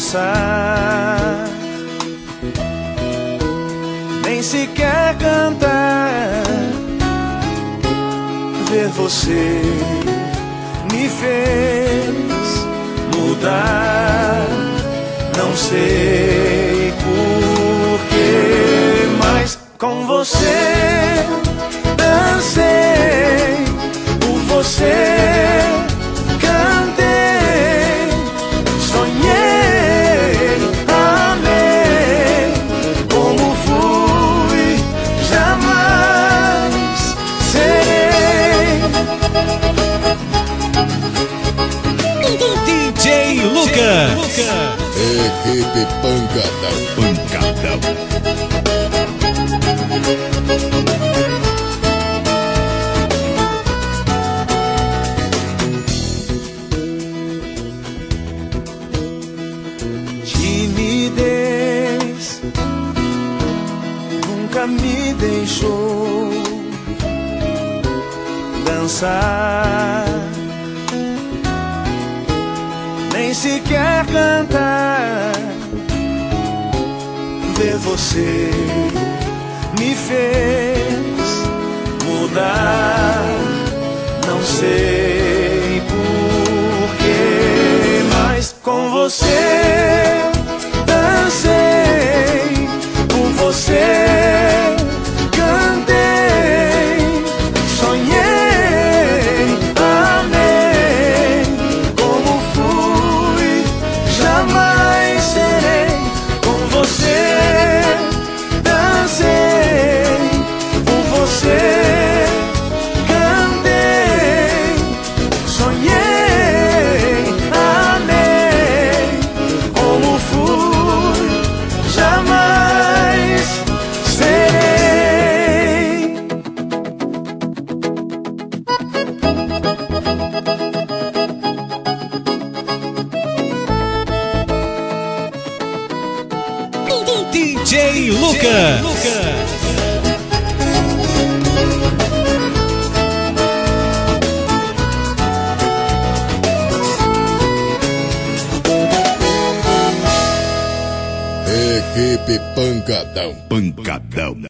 dançar, nem sequer cantar. Ver você me fez mudar, não sei porquê, mas com você Lucas. Equipe Pancadão. Nunca me deixou dançar, nem sequer cantar. Ver você me fez mudar, não sei porquê, mas com você DJ Lucas. Equipe Pancadão. Pancadão.